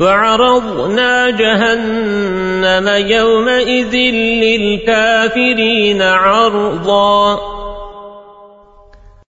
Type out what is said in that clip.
وعرضنا جهنم يومئذ للكافرين عرضا.